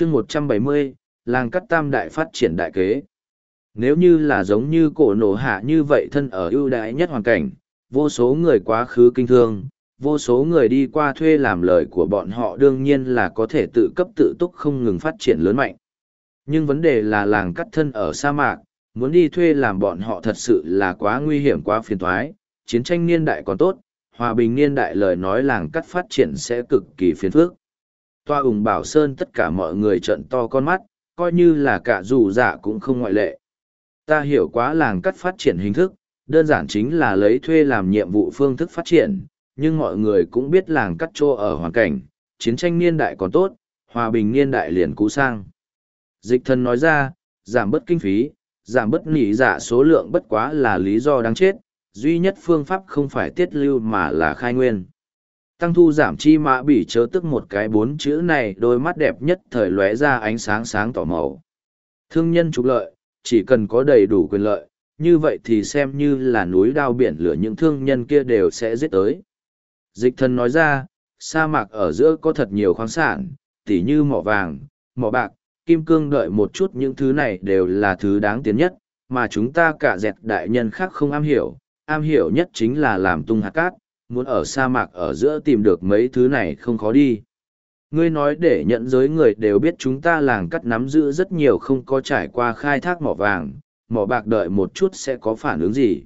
chương một trăm bảy mươi, làng cắt tam đại phát triển đại kế. Nếu như là giống như cổ nổ hạ như vậy thân ở ưu đãi nhất hoàn cảnh, vô số người quá khứ kinh thương, vô số người đi qua thuê làm lời của bọn họ đương nhiên là có thể tự cấp tự túc không ngừng phát triển lớn mạnh. Nhưng vấn đề là làng cắt thân ở sa mạc, muốn đi thuê làm bọn họ thật sự là quá nguy hiểm quá phiền thoái, chiến tranh niên đại còn tốt, hòa bình niên đại lời nói làng cắt phát triển sẽ cực kỳ phiền phức toa ủng bảo sơn tất cả mọi người trận to con mắt, coi như là cả dù dạ cũng không ngoại lệ. Ta hiểu quá làng cắt phát triển hình thức, đơn giản chính là lấy thuê làm nhiệm vụ phương thức phát triển, nhưng mọi người cũng biết làng cắt trô ở hoàn cảnh, chiến tranh niên đại còn tốt, hòa bình niên đại liền cũ sang. Dịch thần nói ra, giảm bớt kinh phí, giảm bớt nỉ giả số lượng bất quá là lý do đáng chết, duy nhất phương pháp không phải tiết lưu mà là khai nguyên tăng thu giảm chi mã bị chớ tức một cái bốn chữ này, đôi mắt đẹp nhất thời lóe ra ánh sáng sáng tỏ màu. Thương nhân trục lợi, chỉ cần có đầy đủ quyền lợi, như vậy thì xem như là núi đao biển lửa những thương nhân kia đều sẽ giết tới. Dịch thần nói ra, sa mạc ở giữa có thật nhiều khoáng sản, tỉ như mỏ vàng, mỏ bạc, kim cương đợi một chút những thứ này đều là thứ đáng tiến nhất, mà chúng ta cả dẹt đại nhân khác không am hiểu am hiểu nhất chính là làm tung hạt cát muốn ở sa mạc ở giữa tìm được mấy thứ này không khó đi. Ngươi nói để nhận giới người đều biết chúng ta làng cắt nắm giữ rất nhiều không có trải qua khai thác mỏ vàng, mỏ bạc đợi một chút sẽ có phản ứng gì.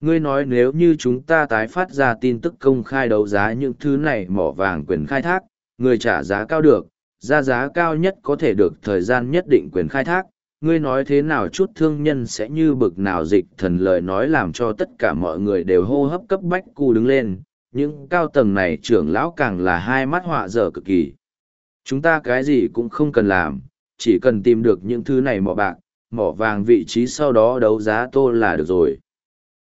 Ngươi nói nếu như chúng ta tái phát ra tin tức công khai đấu giá những thứ này mỏ vàng quyền khai thác, người trả giá cao được, ra giá cao nhất có thể được thời gian nhất định quyền khai thác, ngươi nói thế nào chút thương nhân sẽ như bực nào dịch thần lời nói làm cho tất cả mọi người đều hô hấp cấp bách cu đứng lên, những cao tầng này trưởng lão càng là hai mắt họa dở cực kỳ. Chúng ta cái gì cũng không cần làm, chỉ cần tìm được những thứ này mỏ bạc, mỏ vàng vị trí sau đó đấu giá tô là được rồi.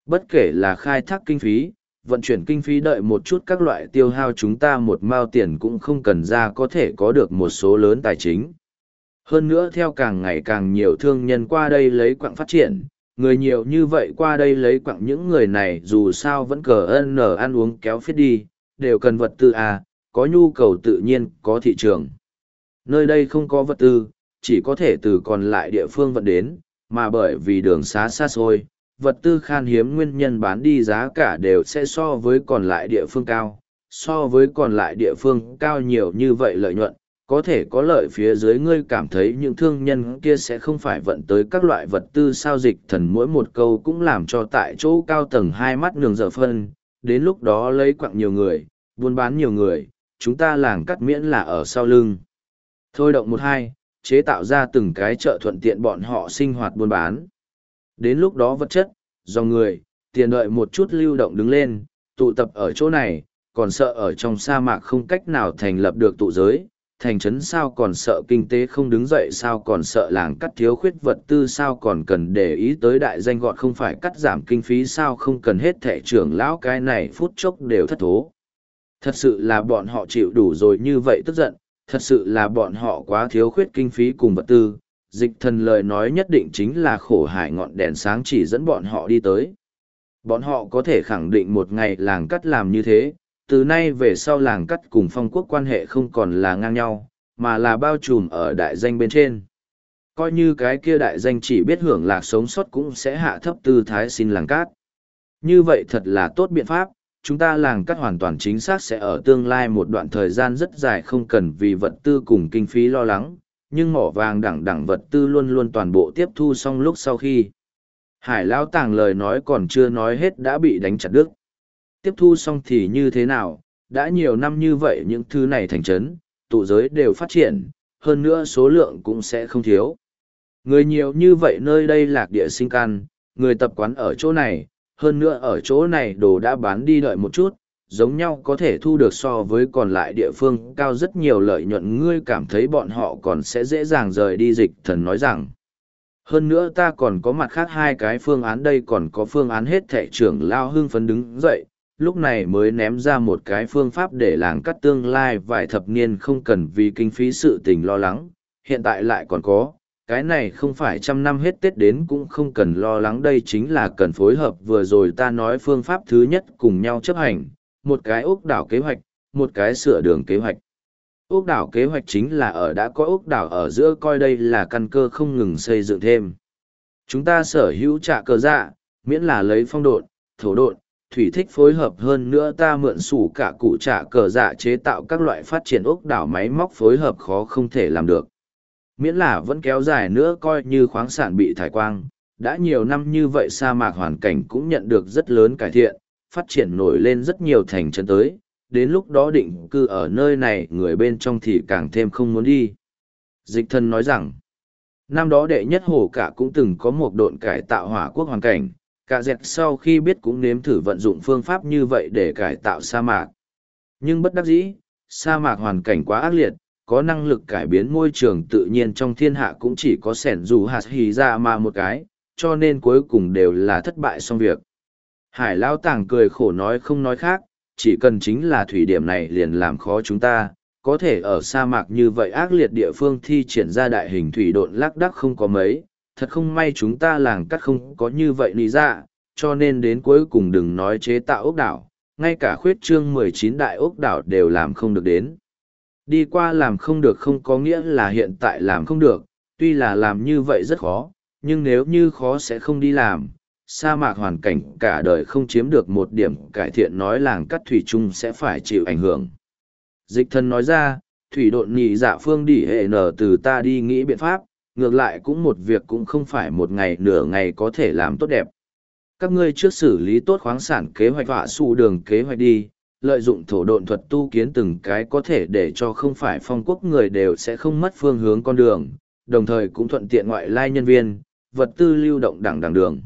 Bất kể là khai thác kinh phí, vận chuyển kinh phí đợi một chút các loại tiêu hao chúng ta một mao tiền cũng không cần ra có thể có được một số lớn tài chính. Hơn nữa theo càng ngày càng nhiều thương nhân qua đây lấy quặng phát triển, người nhiều như vậy qua đây lấy quặng những người này dù sao vẫn cờ ân nở ăn uống kéo phết đi, đều cần vật tư à, có nhu cầu tự nhiên, có thị trường. Nơi đây không có vật tư, chỉ có thể từ còn lại địa phương vận đến, mà bởi vì đường xá xa xôi, vật tư khan hiếm nguyên nhân bán đi giá cả đều sẽ so với còn lại địa phương cao, so với còn lại địa phương cao nhiều như vậy lợi nhuận, có thể có lợi phía dưới ngươi cảm thấy những thương nhân kia sẽ không phải vận tới các loại vật tư sao dịch thần mỗi một câu cũng làm cho tại chỗ cao tầng hai mắt nường dở phân, đến lúc đó lấy quặng nhiều người, buôn bán nhiều người, chúng ta làng cắt miễn là ở sau lưng. Thôi động một hai, chế tạo ra từng cái chợ thuận tiện bọn họ sinh hoạt buôn bán. Đến lúc đó vật chất, do người, tiền đợi một chút lưu động đứng lên, tụ tập ở chỗ này, còn sợ ở trong sa mạc không cách nào thành lập được tụ giới, thành trấn sao còn sợ kinh tế không đứng dậy sao còn sợ làng cắt thiếu khuyết vật tư sao còn cần để ý tới đại danh gọn không phải cắt giảm kinh phí sao không cần hết thẻ trưởng lão cái này phút chốc đều thất thố. Thật sự là bọn họ chịu đủ rồi như vậy tức giận, thật sự là bọn họ quá thiếu khuyết kinh phí cùng vật tư, dịch thần lời nói nhất định chính là khổ hải ngọn đèn sáng chỉ dẫn bọn họ đi tới. Bọn họ có thể khẳng định một ngày làng cắt làm như thế, từ nay về sau làng cắt cùng phong quốc quan hệ không còn là ngang nhau, mà là bao trùm ở đại danh bên trên. Coi như cái kia đại danh chỉ biết hưởng lạc sống sót cũng sẽ hạ thấp tư thái xin làng cát. Như vậy thật là tốt biện pháp, chúng ta làng cắt hoàn toàn chính xác sẽ ở tương lai một đoạn thời gian rất dài không cần vì vật tư cùng kinh phí lo lắng, nhưng mỏ vàng đẳng đẳng vật tư luôn luôn toàn bộ tiếp thu xong lúc sau khi. Hải lão tàng lời nói còn chưa nói hết đã bị đánh chặt đứt tiếp thu xong thì như thế nào, đã nhiều năm như vậy những thứ này thành trấn, tụ giới đều phát triển, hơn nữa số lượng cũng sẽ không thiếu. Người nhiều như vậy nơi đây lạc địa sinh can, người tập quán ở chỗ này, hơn nữa ở chỗ này đồ đã bán đi đợi một chút, giống nhau có thể thu được so với còn lại địa phương cao rất nhiều lợi nhuận ngươi cảm thấy bọn họ còn sẽ dễ dàng rời đi dịch thần nói rằng. Hơn nữa ta còn có mặt khác hai cái phương án đây còn có phương án hết thẻ trưởng lao hưng phấn đứng dậy, lúc này mới ném ra một cái phương pháp để làng cắt tương lai vài thập niên không cần vì kinh phí sự tình lo lắng, hiện tại lại còn có, cái này không phải trăm năm hết Tết đến cũng không cần lo lắng đây chính là cần phối hợp vừa rồi ta nói phương pháp thứ nhất cùng nhau chấp hành, một cái ốc đảo kế hoạch, một cái sửa đường kế hoạch. ốc đảo kế hoạch chính là ở đã có ốc đảo ở giữa coi đây là căn cơ không ngừng xây dựng thêm. Chúng ta sở hữu trả cờ dạ, miễn là lấy phong độn, thổ độn, thủy thích phối hợp hơn nữa ta mượn sủ cả cụ trả cờ dạ chế tạo các loại phát triển ốc đảo máy móc phối hợp khó không thể làm được. Miễn là vẫn kéo dài nữa coi như khoáng sản bị thải quang, đã nhiều năm như vậy sa mạc hoàn cảnh cũng nhận được rất lớn cải thiện, phát triển nổi lên rất nhiều thành trấn tới, đến lúc đó định cư ở nơi này người bên trong thì càng thêm không muốn đi. Dịch thân nói rằng, năm đó đệ nhất hồ cả cũng từng có một độn cải tạo hỏa quốc hoàn cảnh, cả dẹt sau khi biết cũng nếm thử vận dụng phương pháp như vậy để cải tạo sa mạc. Nhưng bất đắc dĩ, sa mạc hoàn cảnh quá ác liệt, có năng lực cải biến môi trường tự nhiên trong thiên hạ cũng chỉ có sẻn dù hạt hì ra mà một cái, cho nên cuối cùng đều là thất bại xong việc. Hải Lao Tàng cười khổ nói không nói khác, chỉ cần chính là thủy điểm này liền làm khó chúng ta, có thể ở sa mạc như vậy ác liệt địa phương thi triển ra đại hình thủy độn lác đắc không có mấy, thật không may chúng ta làng cắt không có như vậy lý dạ cho nên đến cuối cùng đừng nói chế tạo ốc đảo, ngay cả khuyết trương 19 đại ốc đảo đều làm không được đến. Đi qua làm không được không có nghĩa là hiện tại làm không được, tuy là làm như vậy rất khó, nhưng nếu như khó sẽ không đi làm, sa mạc hoàn cảnh cả đời không chiếm được một điểm cải thiện nói làng cắt thủy chung sẽ phải chịu ảnh hưởng. Dịch thân nói ra, thủy độn nhị dạ phương đi hệ nở từ ta đi nghĩ biện pháp, ngược lại cũng một việc cũng không phải một ngày nửa ngày có thể làm tốt đẹp. Các ngươi trước xử lý tốt khoáng sản kế hoạch họa su đường kế hoạch đi, lợi dụng thổ độn thuật tu kiến từng cái có thể để cho không phải phong quốc người đều sẽ không mất phương hướng con đường, đồng thời cũng thuận tiện ngoại lai nhân viên, vật tư lưu động đẳng đẳng đường.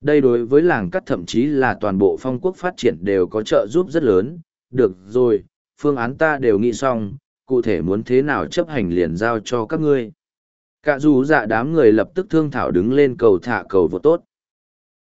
Đây đối với làng cắt thậm chí là toàn bộ phong quốc phát triển đều có trợ giúp rất lớn. Được rồi, phương án ta đều nghĩ xong, cụ thể muốn thế nào chấp hành liền giao cho các ngươi. Cả dù dạ đám người lập tức thương thảo đứng lên cầu thả cầu vô tốt.